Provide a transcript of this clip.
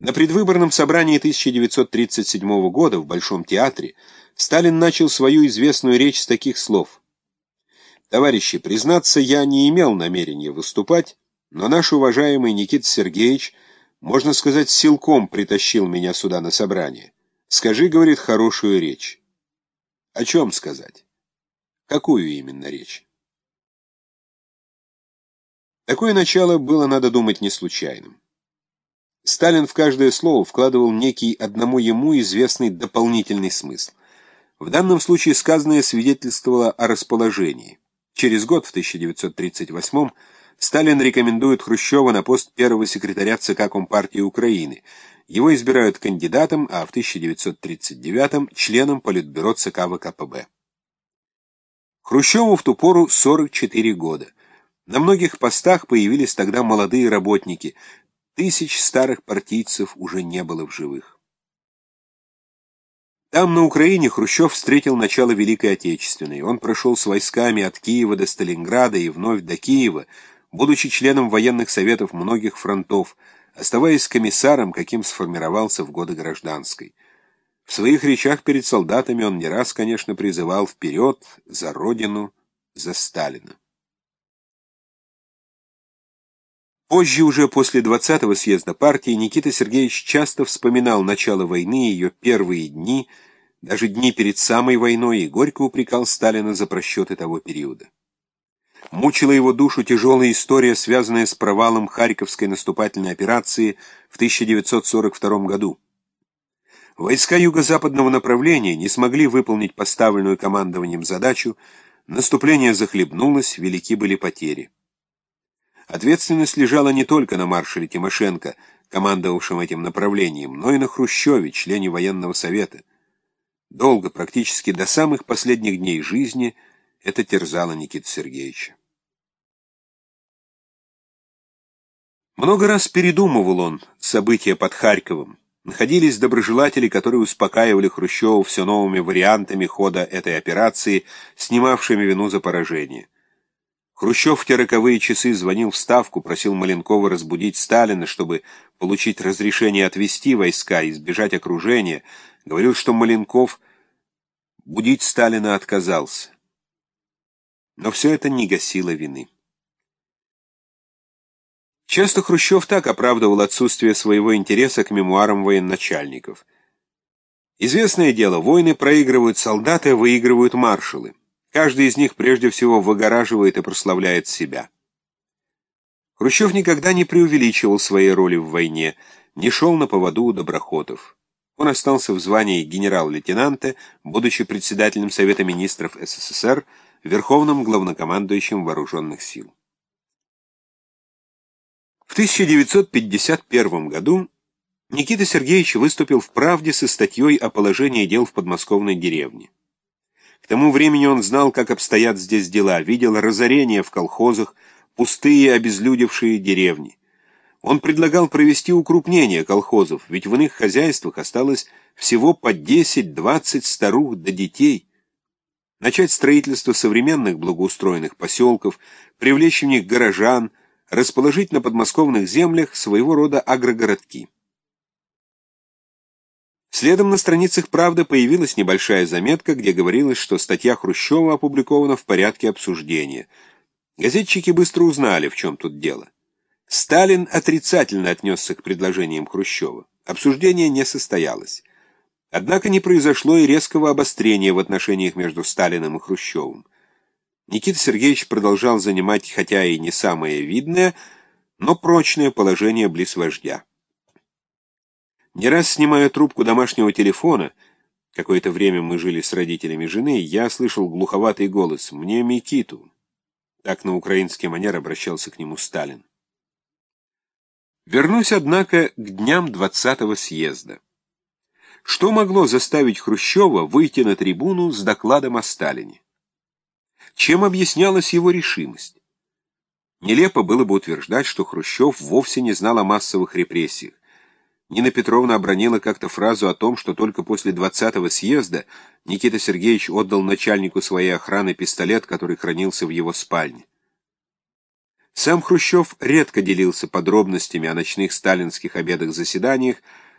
На предвыборном собрании 1937 года в Большом театре Сталин начал свою известную речь с таких слов. «Товарищи, признаться, я не имел намерения выступать, но наш уважаемый Никита Сергеевич, можно сказать, силком притащил меня сюда на собрание. Скажи, — говорит, — хорошую речь». О чем сказать? Какую именно речь? Такое начало было, надо думать, не случайным. Сталин в каждое слово вкладывал некий одному ему известный дополнительный смысл. В данном случае сказанное свидетельствовало о расположении. Через год, в 1938 Сталин рекомендует Хрущева на пост первого секретаря ЦК Компартии Украины. Его избирают кандидатом, а в 1939 членом Политбюро ЦК ВКПБ. Хрущеву в ту пору 44 года. На многих постах появились тогда молодые работники, Тысяч старых партийцев уже не было в живых. Там, на Украине, Хрущев встретил начало Великой Отечественной. Он прошел с войсками от Киева до Сталинграда и вновь до Киева, будучи членом военных советов многих фронтов, оставаясь комиссаром, каким сформировался в годы гражданской. В своих речах перед солдатами он не раз, конечно, призывал вперед, за Родину, за Сталина. Позже, уже после 20-го съезда партии, Никита Сергеевич часто вспоминал начало войны, ее первые дни, даже дни перед самой войной, и горько упрекал Сталина за просчеты того периода. Мучила его душу тяжелая история, связанная с провалом Харьковской наступательной операции в 1942 году. Войска юго-западного направления не смогли выполнить поставленную командованием задачу, наступление захлебнулось, велики были потери. Ответственность лежала не только на маршале Тимошенко, командовавшем этим направлением, но и на Хрущеве, члене военного совета. Долго, практически до самых последних дней жизни, это терзало Никита Сергеевича. Много раз передумывал он события под Харьковом. Находились доброжелатели, которые успокаивали Хрущева все новыми вариантами хода этой операции, снимавшими вину за поражение. Хрущев в те роковые часы звонил в Ставку, просил Маленкова разбудить Сталина, чтобы получить разрешение отвести войска избежать окружения. Говорил, что Маленков будить Сталина отказался. Но все это не гасило вины. Часто Хрущев так оправдывал отсутствие своего интереса к мемуарам военачальников. Известное дело, войны проигрывают солдаты, выигрывают маршалы. Каждый из них прежде всего выгораживает и прославляет себя. Хрущев никогда не преувеличивал своей роли в войне, не шел на поводу у доброхотов. Он остался в звании генерал-лейтенанта, будучи председателем Совета министров СССР, верховным главнокомандующим вооруженных сил. В 1951 году Никита Сергеевич выступил в «Правде» со статьей о положении дел в подмосковной деревне. Тому времени он знал, как обстоят здесь дела, видел разорение в колхозах, пустые обезлюдевшие деревни. Он предлагал провести укрупнение колхозов, ведь в иных хозяйствах осталось всего по 10-20 старух до детей. Начать строительство современных благоустроенных поселков, привлечь в них горожан, расположить на подмосковных землях своего рода агрогородки. Следом на страницах «Правды» появилась небольшая заметка, где говорилось, что статья Хрущева опубликована в порядке обсуждения. Газетчики быстро узнали, в чем тут дело. Сталин отрицательно отнесся к предложениям Хрущева. Обсуждение не состоялось. Однако не произошло и резкого обострения в отношениях между Сталиным и Хрущевым. Никита Сергеевич продолжал занимать, хотя и не самое видное, но прочное положение близ вождя. Не раз снимая трубку домашнего телефона, какое-то время мы жили с родителями жены, я слышал глуховатый голос «Мне Микиту». Так на украинский манер обращался к нему Сталин. Вернусь, однако, к дням 20-го съезда. Что могло заставить Хрущева выйти на трибуну с докладом о Сталине? Чем объяснялась его решимость? Нелепо было бы утверждать, что Хрущев вовсе не знал о массовых репрессиях. Нина Петровна обронила как-то фразу о том, что только после 20-го съезда Никита Сергеевич отдал начальнику своей охраны пистолет, который хранился в его спальне. Сам Хрущев редко делился подробностями о ночных сталинских обедах-заседаниях,